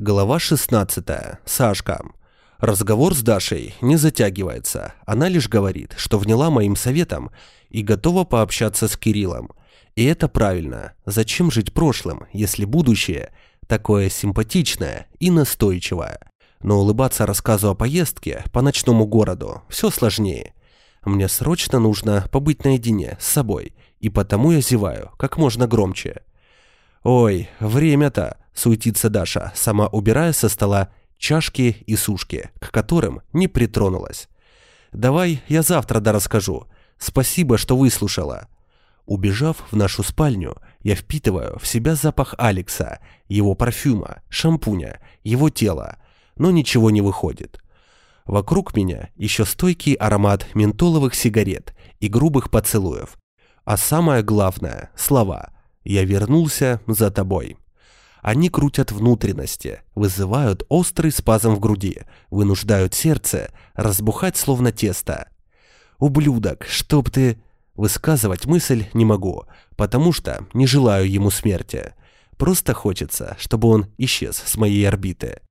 Глава 16. Сашка. Разговор с Дашей не затягивается. Она лишь говорит, что вняла моим советом и готова пообщаться с Кириллом. И это правильно. Зачем жить прошлым, если будущее такое симпатичное и настойчивое? Но улыбаться рассказу о поездке по ночному городу все сложнее. Мне срочно нужно побыть наедине с собой, и потому я зеваю как можно громче. «Ой, время-то!» – суетится Даша, сама убирая со стола чашки и сушки, к которым не притронулась. «Давай я завтра да расскажу. Спасибо, что выслушала». Убежав в нашу спальню, я впитываю в себя запах Алекса, его парфюма, шампуня, его тела, но ничего не выходит. Вокруг меня еще стойкий аромат ментоловых сигарет и грубых поцелуев. А самое главное – слова – я вернулся за тобой. Они крутят внутренности, вызывают острый спазм в груди, вынуждают сердце разбухать словно тесто. «Ублюдок, чтоб ты...» Высказывать мысль не могу, потому что не желаю ему смерти. Просто хочется, чтобы он исчез с моей орбиты.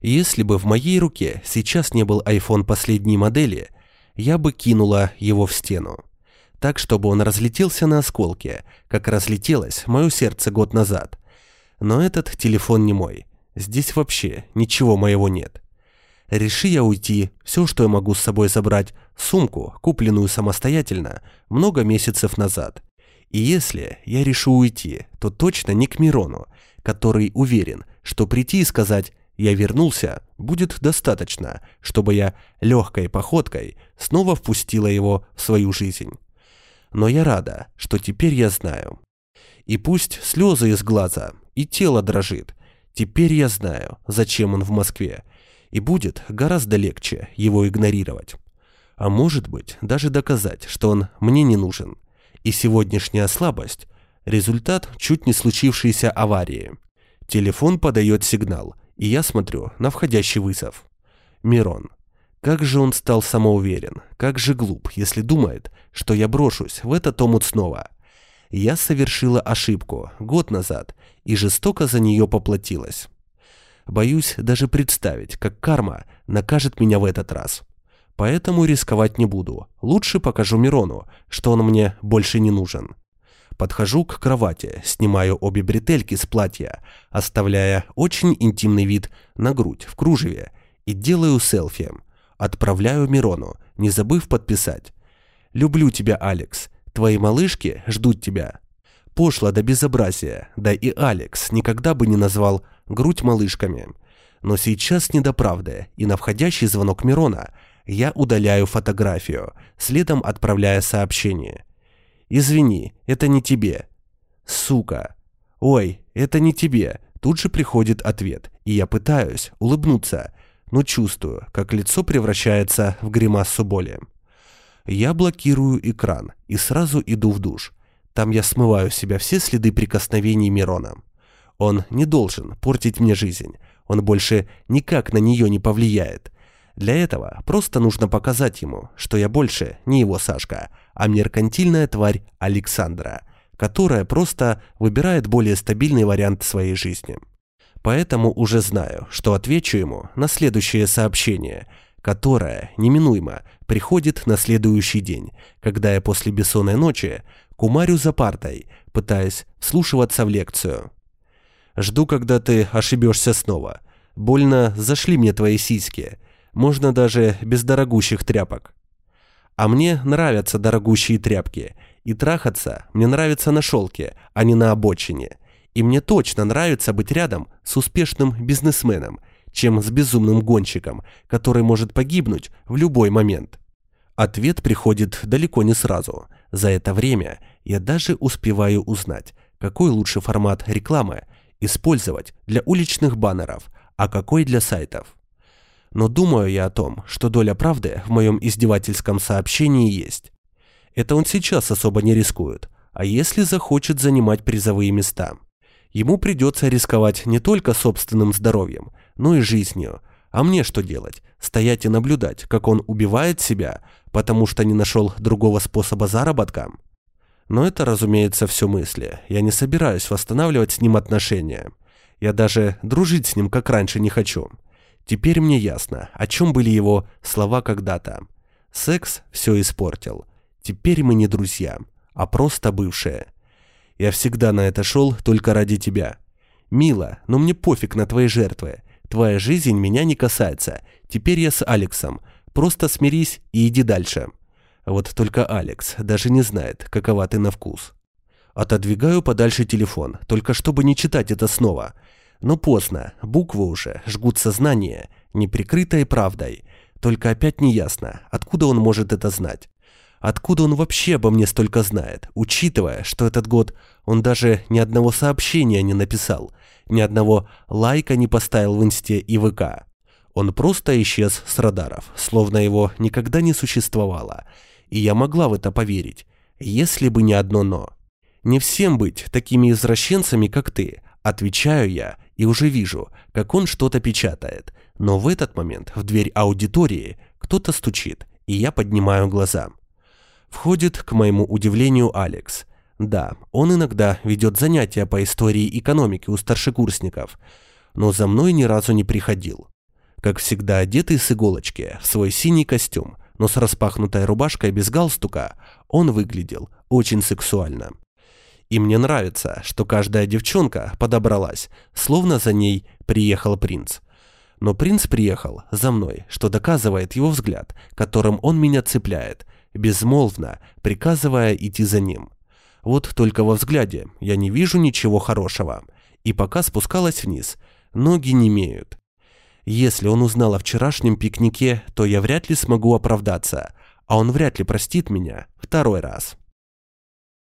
Если бы в моей руке сейчас не был iPhone последней модели, я бы кинула его в стену так, чтобы он разлетелся на осколки, как разлетелось мое сердце год назад. Но этот телефон не мой. Здесь вообще ничего моего нет. Реши я уйти, все, что я могу с собой забрать, сумку, купленную самостоятельно, много месяцев назад. И если я решу уйти, то точно не к Мирону, который уверен, что прийти и сказать «я вернулся» будет достаточно, чтобы я легкой походкой снова впустила его в свою жизнь но я рада, что теперь я знаю. И пусть слезы из глаза, и тело дрожит, теперь я знаю, зачем он в Москве, и будет гораздо легче его игнорировать. А может быть, даже доказать, что он мне не нужен. И сегодняшняя слабость – результат чуть не случившейся аварии. Телефон подает сигнал, и я смотрю на входящий вызов. Мирон – как же он стал самоуверен, как же глуп, если думает, что я брошусь в этот омут снова. Я совершила ошибку год назад и жестоко за нее поплатилась. Боюсь даже представить, как карма накажет меня в этот раз. Поэтому рисковать не буду. Лучше покажу Мирону, что он мне больше не нужен. Подхожу к кровати, снимаю обе бретельки с платья, оставляя очень интимный вид на грудь в кружеве и делаю селфи – Отправляю Мирону, не забыв подписать. «Люблю тебя, Алекс. Твои малышки ждут тебя». Пошло до безобразия, да и Алекс никогда бы не назвал грудь малышками. Но сейчас не до правды, и на входящий звонок Мирона я удаляю фотографию, следом отправляя сообщение. «Извини, это не тебе». «Сука». «Ой, это не тебе». Тут же приходит ответ, и я пытаюсь улыбнуться, но чувствую, как лицо превращается в гримасу боли. Я блокирую экран и сразу иду в душ. Там я смываю с себя все следы прикосновений Мирона. Он не должен портить мне жизнь. Он больше никак на нее не повлияет. Для этого просто нужно показать ему, что я больше не его Сашка, а меркантильная тварь Александра, которая просто выбирает более стабильный вариант своей жизни поэтому уже знаю, что отвечу ему на следующее сообщение, которое неминуемо приходит на следующий день, когда я после бессонной ночи кумарю за партой, пытаясь вслушиваться в лекцию. Жду, когда ты ошибешься снова. Больно зашли мне твои сиськи. Можно даже без дорогущих тряпок. А мне нравятся дорогущие тряпки. И трахаться мне нравится на шелке, а не на обочине. И мне точно нравится быть рядом с успешным бизнесменом, чем с безумным гонщиком, который может погибнуть в любой момент. Ответ приходит далеко не сразу. За это время я даже успеваю узнать, какой лучший формат рекламы использовать для уличных баннеров, а какой для сайтов. Но думаю я о том, что доля правды в моем издевательском сообщении есть. Это он сейчас особо не рискует, а если захочет занимать призовые места – ему придется рисковать не только собственным здоровьем, но и жизнью. А мне что делать? Стоять и наблюдать, как он убивает себя, потому что не нашел другого способа заработка? Но это, разумеется, все мысли. Я не собираюсь восстанавливать с ним отношения. Я даже дружить с ним как раньше не хочу. Теперь мне ясно, о чем были его слова когда-то. Секс все испортил. Теперь мы не друзья, а просто бывшие. Я всегда на это шел только ради тебя. Мила, но мне пофиг на твои жертвы. Твоя жизнь меня не касается. Теперь я с Алексом. Просто смирись и иди дальше. Вот только Алекс даже не знает, какова ты на вкус. Отодвигаю подальше телефон, только чтобы не читать это снова. Но поздно, буквы уже жгут сознание, неприкрытой правдой. Только опять не ясно, откуда он может это знать. Откуда он вообще обо мне столько знает, учитывая, что этот год он даже ни одного сообщения не написал, ни одного лайка не поставил в инсте и ВК. Он просто исчез с радаров, словно его никогда не существовало. И я могла в это поверить, если бы не одно «но». Не всем быть такими извращенцами, как ты. Отвечаю я и уже вижу, как он что-то печатает. Но в этот момент в дверь аудитории кто-то стучит, и я поднимаю глаза. Входит, к моему удивлению, Алекс. Да, он иногда ведет занятия по истории экономики у старшекурсников, но за мной ни разу не приходил. Как всегда одетый с иголочки, в свой синий костюм, но с распахнутой рубашкой без галстука, он выглядел очень сексуально. И мне нравится, что каждая девчонка подобралась, словно за ней приехал принц. Но принц приехал за мной, что доказывает его взгляд, которым он меня цепляет, безмолвно приказывая идти за ним. Вот только во взгляде я не вижу ничего хорошего. И пока спускалась вниз, ноги не имеют. Если он узнал о вчерашнем пикнике, то я вряд ли смогу оправдаться, а он вряд ли простит меня второй раз.